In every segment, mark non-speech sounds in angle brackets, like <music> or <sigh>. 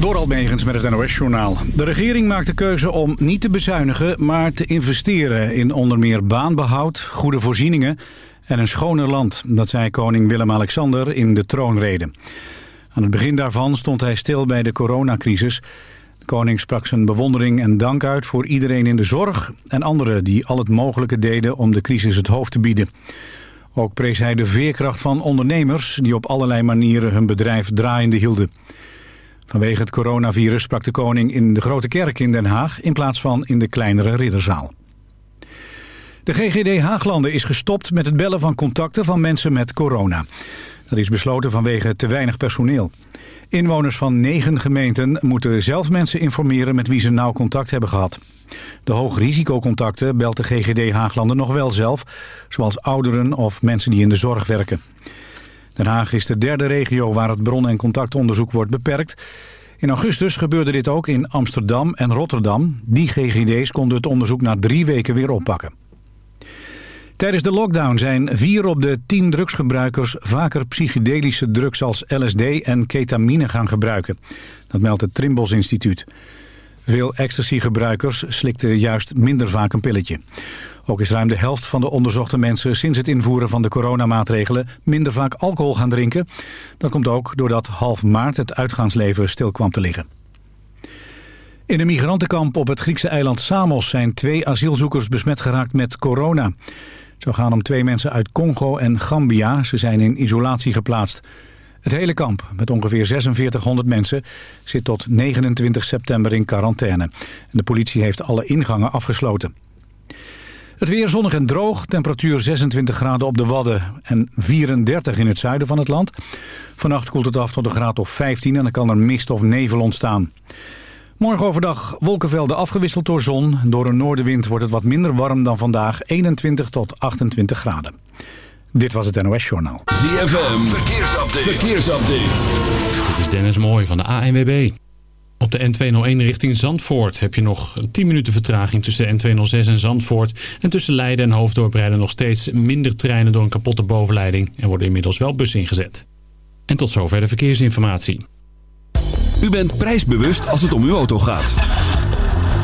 Door Almegens met het NOS-journaal. De regering maakt de keuze om niet te bezuinigen, maar te investeren in onder meer baanbehoud, goede voorzieningen en een schoner land. Dat zei koning Willem-Alexander in de troonrede. Aan het begin daarvan stond hij stil bij de coronacrisis. De koning sprak zijn bewondering en dank uit voor iedereen in de zorg... en anderen die al het mogelijke deden om de crisis het hoofd te bieden. Ook prees hij de veerkracht van ondernemers... die op allerlei manieren hun bedrijf draaiende hielden. Vanwege het coronavirus sprak de koning in de Grote Kerk in Den Haag... in plaats van in de kleinere Ridderzaal. De GGD Haaglanden is gestopt met het bellen van contacten van mensen met corona. Dat is besloten vanwege te weinig personeel. Inwoners van negen gemeenten moeten zelf mensen informeren met wie ze nauw contact hebben gehad. De hoogrisicocontacten belt de GGD Haaglanden nog wel zelf, zoals ouderen of mensen die in de zorg werken. Den Haag is de derde regio waar het bron- en contactonderzoek wordt beperkt. In augustus gebeurde dit ook in Amsterdam en Rotterdam. Die GGD's konden het onderzoek na drie weken weer oppakken. Tijdens de lockdown zijn vier op de tien drugsgebruikers vaker psychedelische drugs als LSD en ketamine gaan gebruiken. Dat meldt het Trimbos Instituut. Veel ecstasy-gebruikers slikten juist minder vaak een pilletje. Ook is ruim de helft van de onderzochte mensen sinds het invoeren van de coronamaatregelen minder vaak alcohol gaan drinken. Dat komt ook doordat half maart het uitgaansleven stil kwam te liggen. In een migrantenkamp op het Griekse eiland Samos zijn twee asielzoekers besmet geraakt met corona. Het zou gaan om twee mensen uit Congo en Gambia. Ze zijn in isolatie geplaatst. Het hele kamp, met ongeveer 4600 mensen, zit tot 29 september in quarantaine. En de politie heeft alle ingangen afgesloten. Het weer zonnig en droog, temperatuur 26 graden op de Wadden en 34 in het zuiden van het land. Vannacht koelt het af tot een graad of 15 en dan kan er mist of nevel ontstaan. Morgen overdag wolkenvelden afgewisseld door zon. Door een noordenwind wordt het wat minder warm dan vandaag, 21 tot 28 graden. Dit was het NOS Journaal. ZFM, verkeersupdate. verkeersupdate. Dit is Dennis Mooij van de ANWB. Op de N201 richting Zandvoort heb je nog 10 minuten vertraging tussen de N206 en Zandvoort. En tussen Leiden en Hoofddorp rijden nog steeds minder treinen door een kapotte bovenleiding. Er worden inmiddels wel bussen ingezet. En tot zover de verkeersinformatie. U bent prijsbewust als het om uw auto gaat.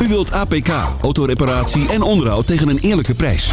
U wilt APK, autoreparatie en onderhoud tegen een eerlijke prijs.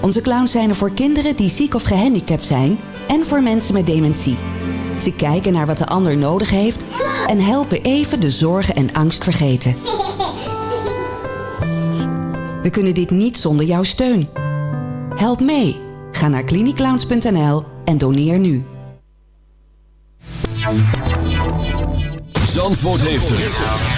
Onze clowns zijn er voor kinderen die ziek of gehandicapt zijn... en voor mensen met dementie. Ze kijken naar wat de ander nodig heeft... en helpen even de zorgen en angst vergeten. <laughs> We kunnen dit niet zonder jouw steun. Help mee. Ga naar cliniclowns.nl en doneer nu. Zandvoort heeft het.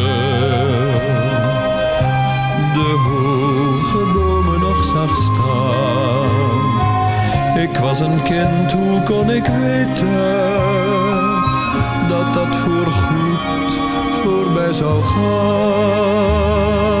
Ik was een kind, hoe kon ik weten dat dat voorgoed voorbij zou gaan?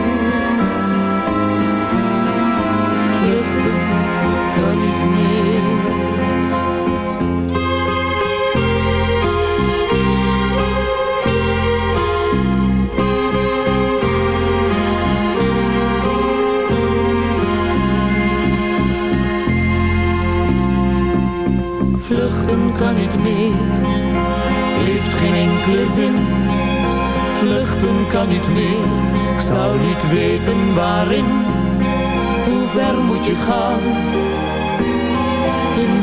Kan niet meer. Heeft geen enkele zin. Vluchten kan niet meer, ik zou niet weten waarin. Hoe ver moet je gaan?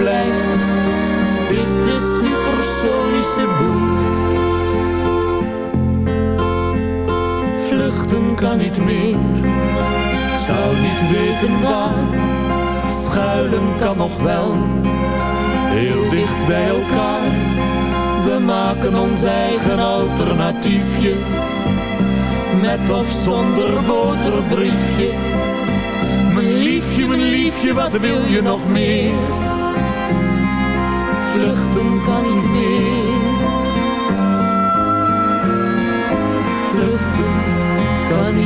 overblijft is de supersonische boem. Vluchten kan niet meer, zou niet weten waar schuilen kan nog wel, heel dicht bij elkaar. We maken ons eigen alternatiefje, met of zonder boterbriefje. Mijn liefje, mijn liefje, wat wil je nog meer?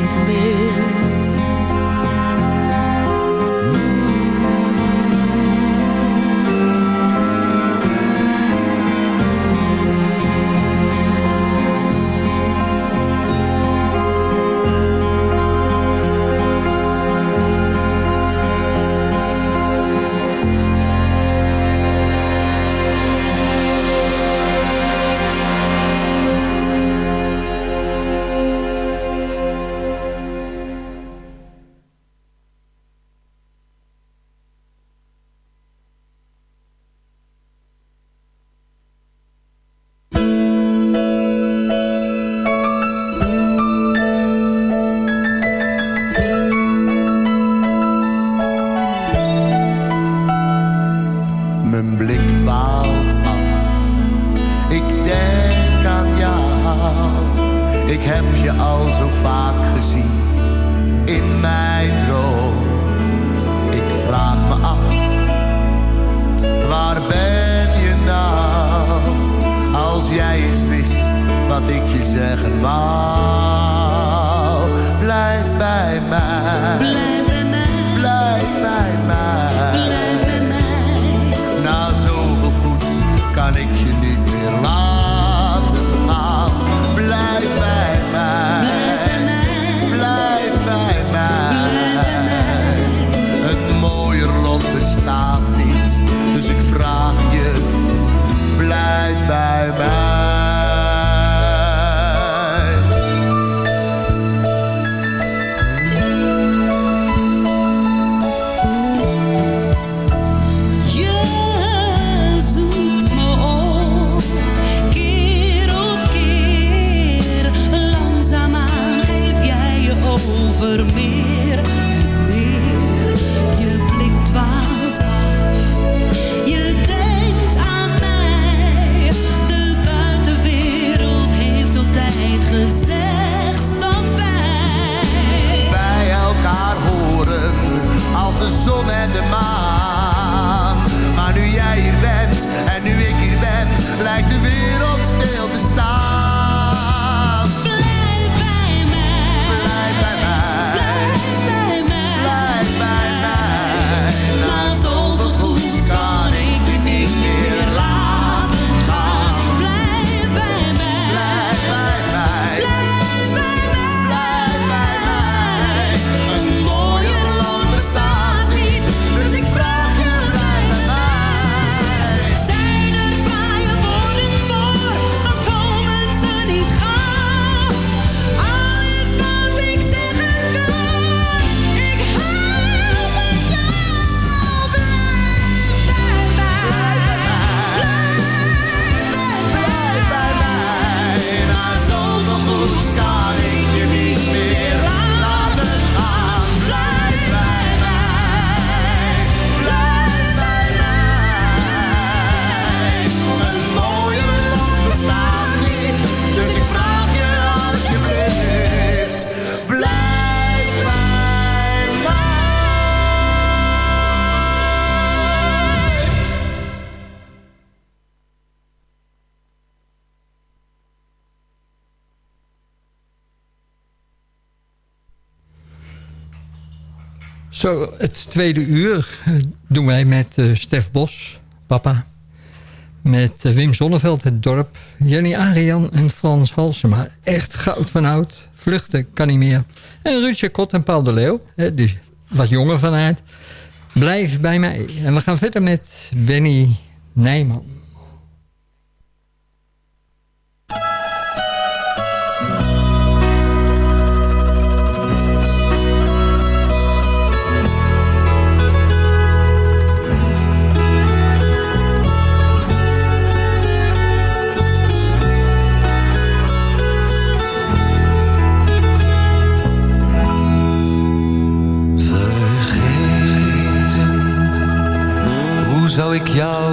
Kan niet het tweede uur eh, doen wij met eh, Stef Bos, papa. Met eh, Wim Zonneveld, het dorp. Jenny Arian en Frans Halsema. Echt goud van oud. Vluchten kan niet meer. En Ruudje Kot en Paul de Leeuw. Dus wat jonger van aard. Blijf bij mij. En we gaan verder met Benny Nijman. Jou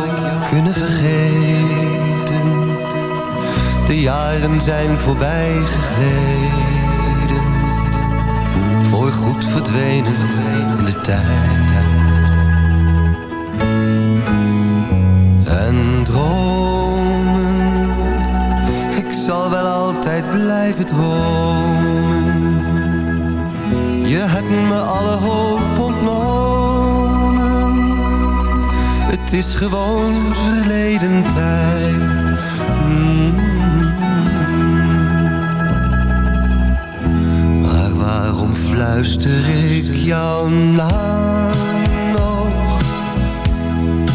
kunnen vergeten? De jaren zijn voorbij gegleden, voor goed verdwenen in de tijd. En dromen, ik zal wel altijd blijven dromen. Je hebt me alle hoop ontnomen. Het is gewoon verleden tijd. Mm. Maar waarom fluister ik jouw naam nog?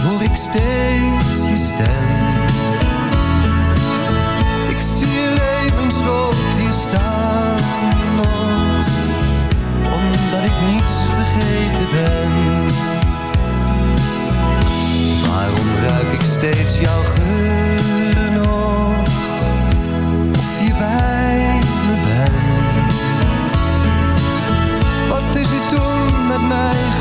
Hoor ik steeds je stem? Ik zie je levensrood hier staan nog omdat ik niets vergeten ben. Steeds jouw geur nog? Of je bij me bent? Wat is er toen met mij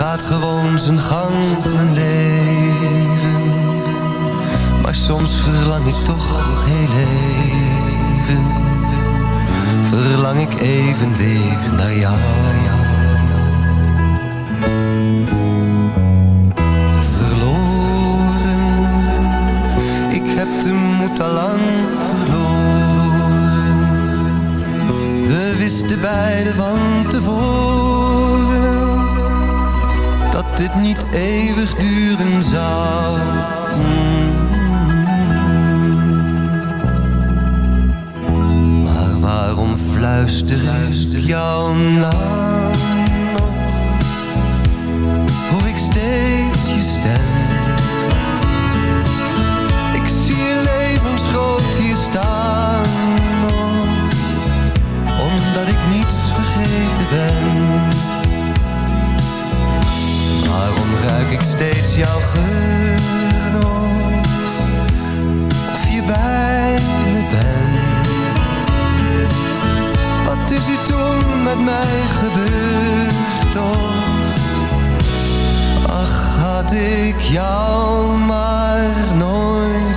gaat gewoon zijn gang, mijn leven. Maar soms verlang ik toch heel even. Verlang ik even weer naar jou. Verloren, ik heb de moed al lang verloren. We wisten beiden van tevoren dit niet eeuwig duren zou. Maar waarom fluister ik jou nou nog? Hoor ik steeds je stem? Ik zie je levensgroot hier staan omdat ik niets vergeten ben. Ruik ik steeds jouw geur? Of je bij me bent? Wat is er toen met mij gebeurd toch? Ach, had ik jou maar nooit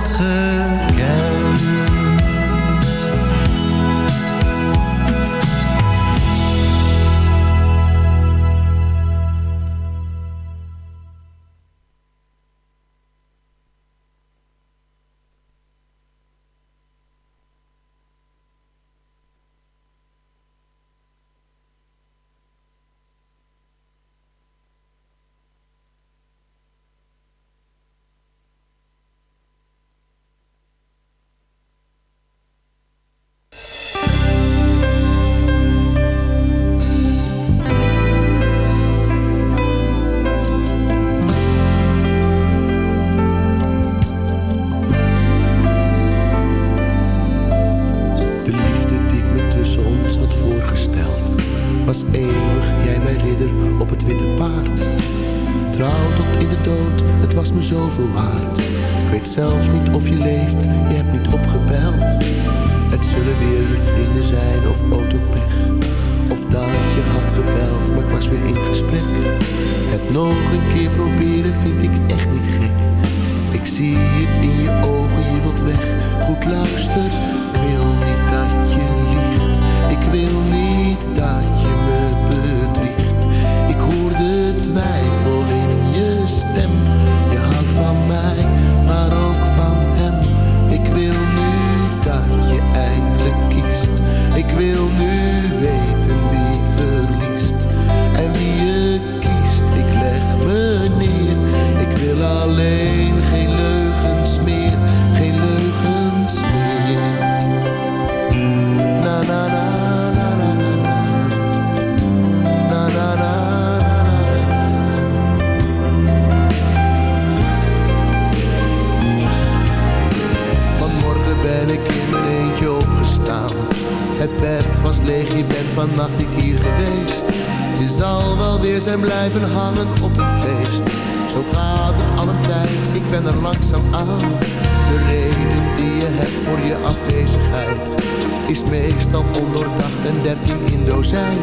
meestal ondoordacht en dertien in dozijn.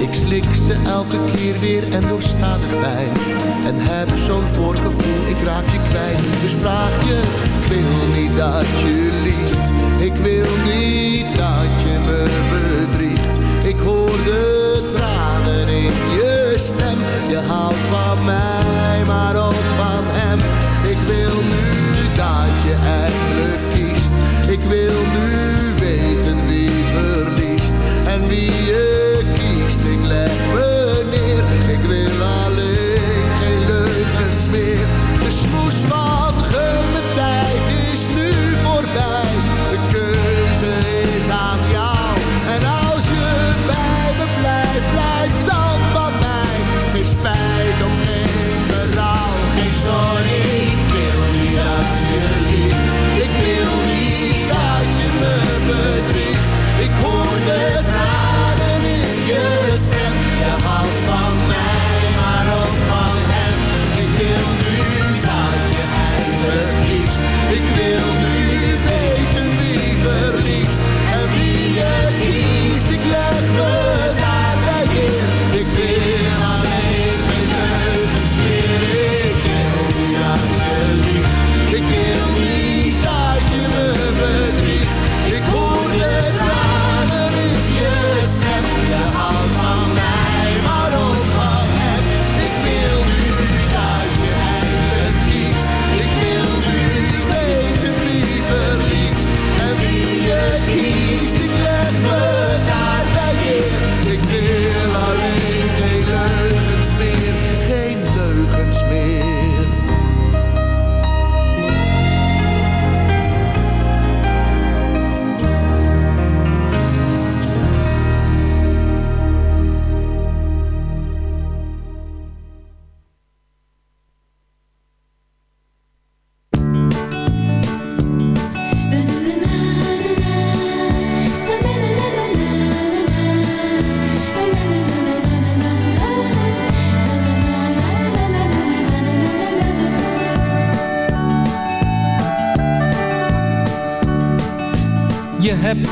Ik slik ze elke keer weer en doorsta de pijn En heb zo'n voorgevoel, ik raak je kwijt. Dus vraag je, ik wil niet dat je liegt. Ik wil niet dat je me bedriegt. Ik hoor de tranen in je stem. Je houdt van mij, maar ook van hem. Ik wil nu dat je eindelijk kiest. Ik wil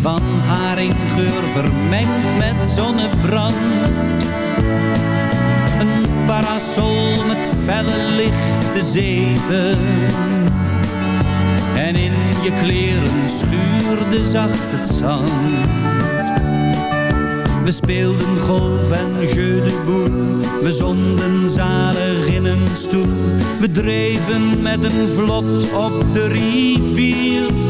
Van haringgeur vermengd met zonnebrand. Een parasol met felle lichte zeven. En in je kleren schuurde zacht het zand. We speelden golf en jeu de. We zonden zalig in een stoel. We dreven met een vlot op de rivier.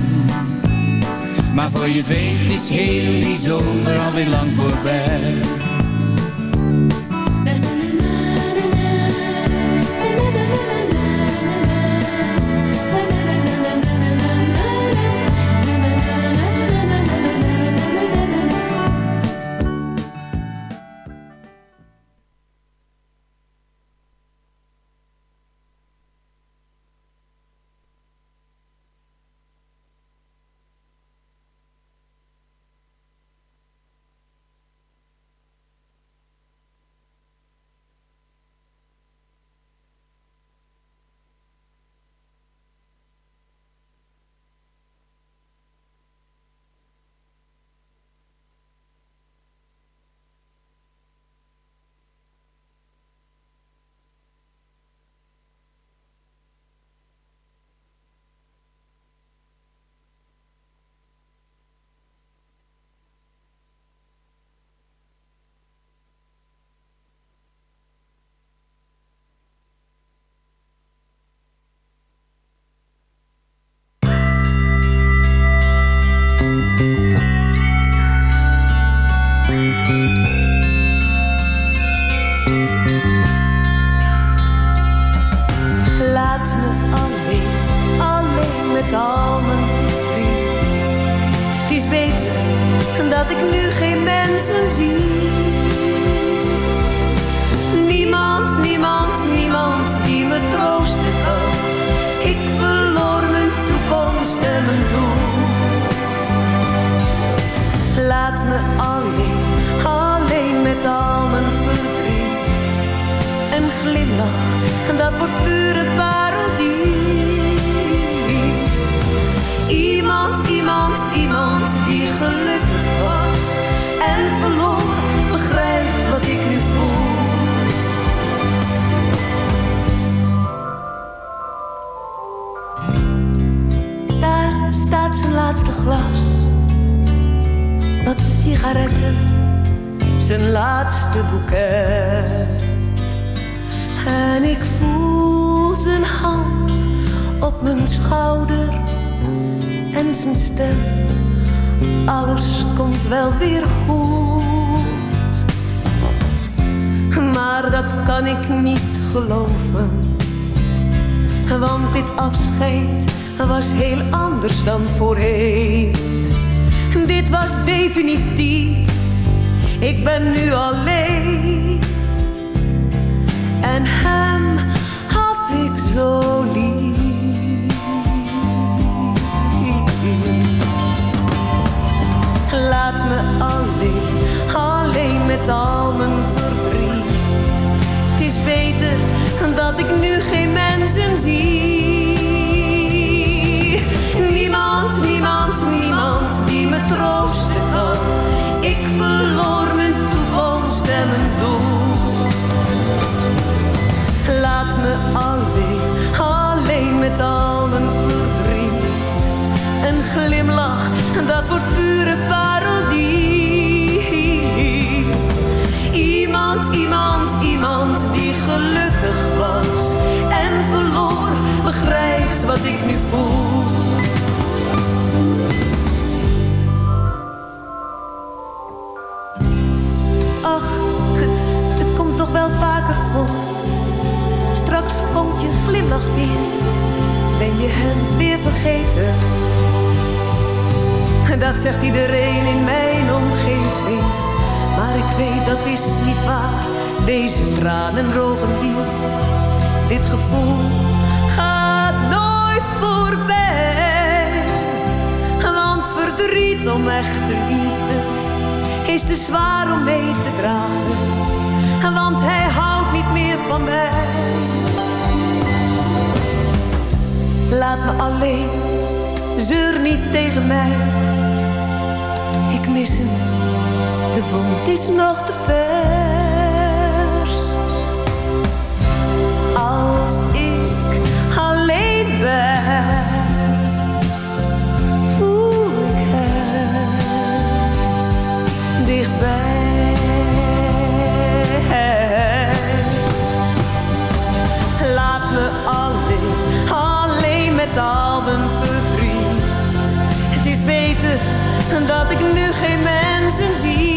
Maar voor je weet is heel die zomer alweer lang voorbij. Ach, het komt toch wel vaker voor. Straks komt je glimlach weer. Ben je hem weer vergeten? Dat zegt iedereen in mijn omgeving. Maar ik weet dat is niet waar. Deze tranen drogen niet. Dit gevoel verdriet om echte liefde is te zwaar om mee te dragen, want hij houdt niet meer van mij. Laat me alleen, zeur niet tegen mij. Ik mis hem, de wond is nog te ver. dat ik nu geen mensen zie.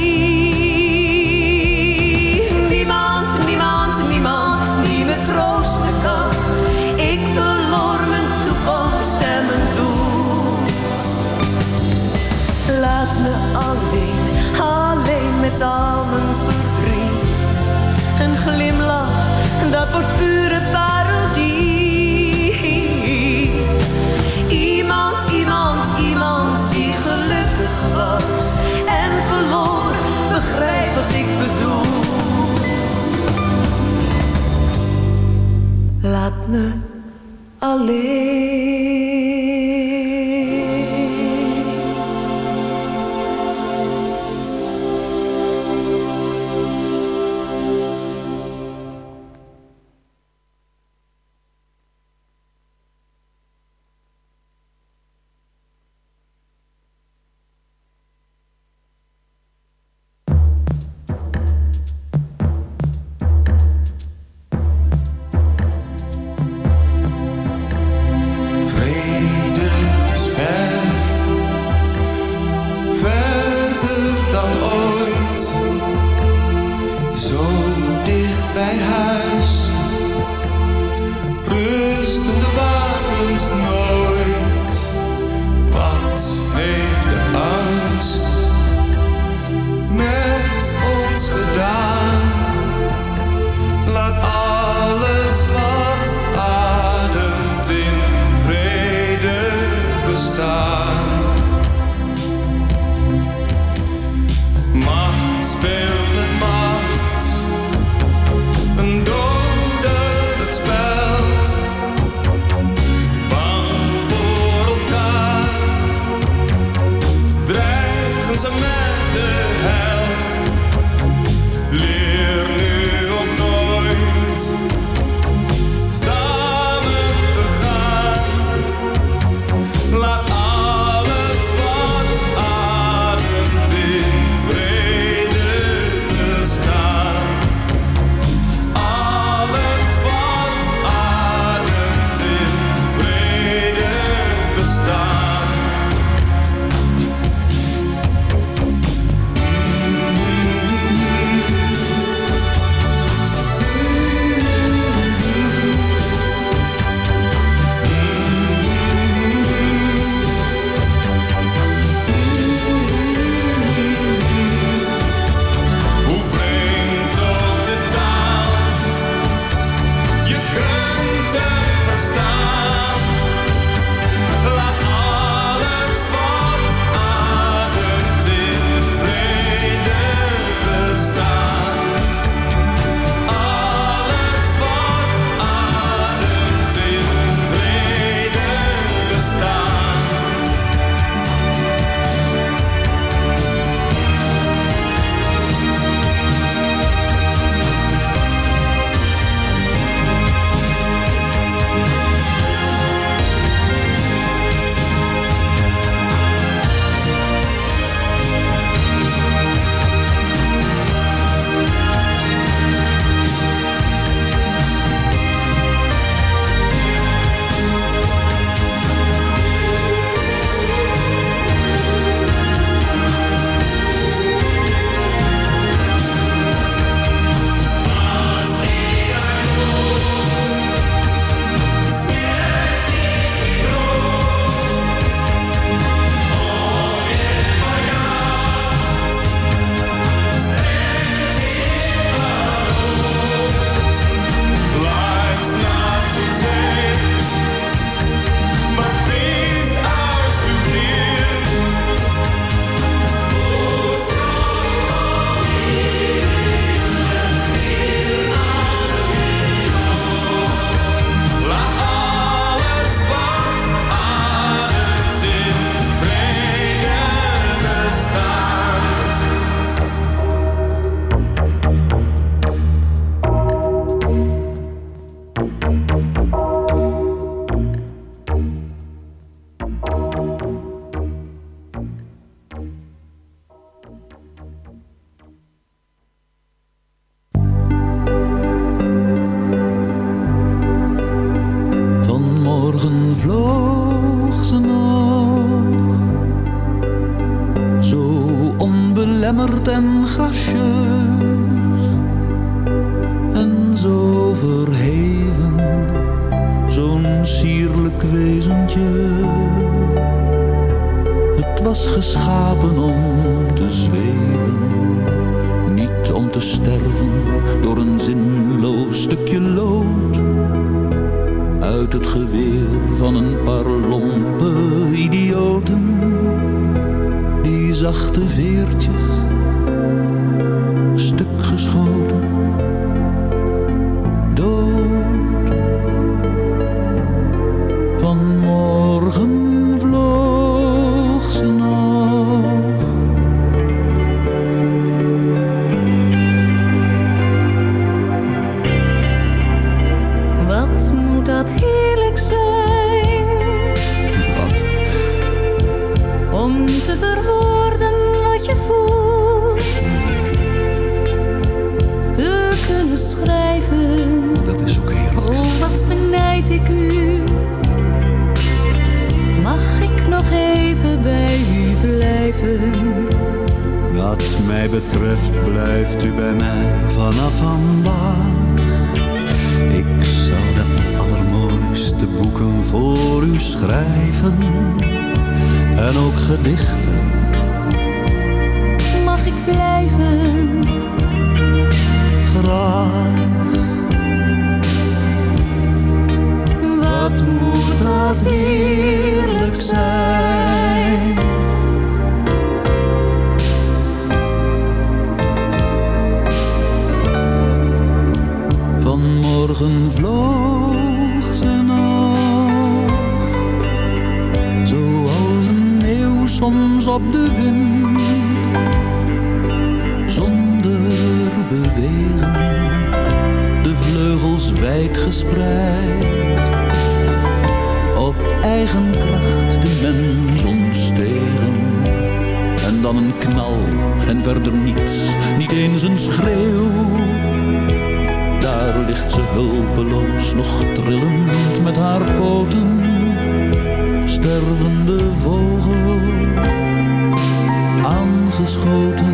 grote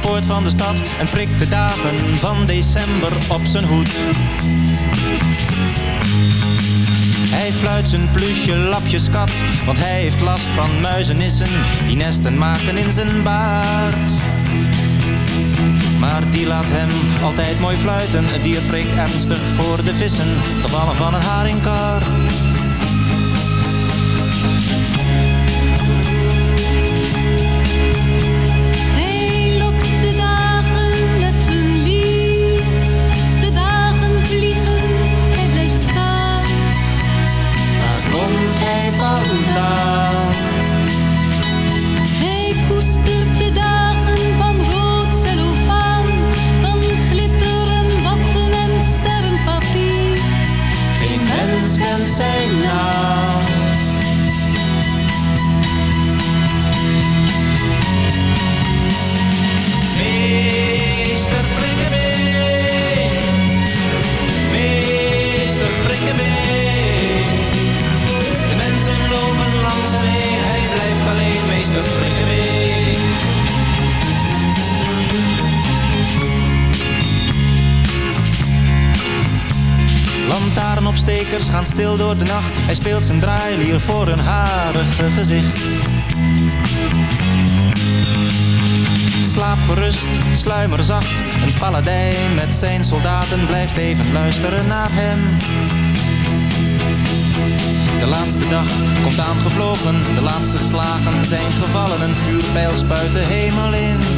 de de poort van de stad en prikt de dagen van december op zijn hoed. Hij fluit zijn plusje lapjeskat, want hij heeft last van muizenissen die nesten maken in zijn baard. Maar die laat hem altijd mooi fluiten. Het dier prikt ernstig voor de vissen, gevallen van een haringkar. Stil door de nacht. Hij speelt zijn draailier voor een harige gezicht. Slaap gerust, sluimer zacht. Een paladijn met zijn soldaten blijft even luisteren naar hem. De laatste dag komt aangevlogen, de laatste slagen zijn gevallen. Een vuurpijl spuit de hemel in.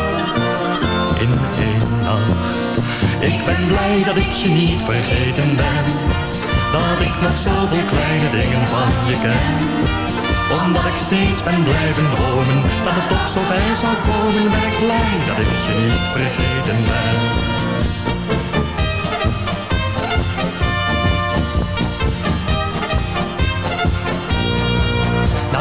Ik ben blij dat ik je niet vergeten ben. Dat ik nog zoveel kleine dingen van je ken. Omdat ik steeds ben blijven dromen Dat het toch zo bij zou komen Ben ik blij dat ik je niet vergeten ben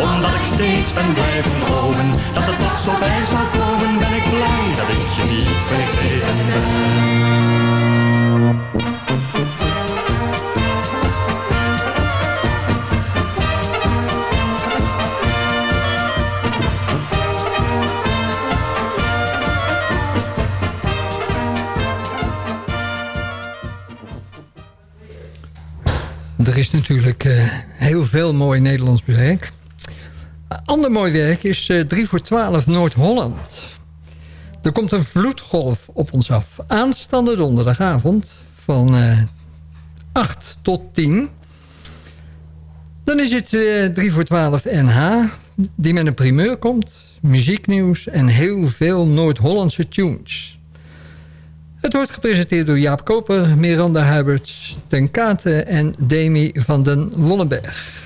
omdat ik steeds ben blijven dromen Dat het nog zo ver zou komen Ben ik blij dat ik je niet vergeten ben Er is natuurlijk eh, heel veel mooi Nederlands werk. Ander mooi werk is eh 3 voor 12 Noord-Holland. Er komt een vloedgolf op ons af. Aanstaande donderdagavond van eh 8 tot 10. Dan is het eh 3 voor 12 NH die met een primeur komt. Muzieknieuws en heel veel Noord-Hollandse tunes. Het wordt gepresenteerd door Jaap Koper, Miranda Huiberts, Ten Kate en Demi van den Wonnenberg.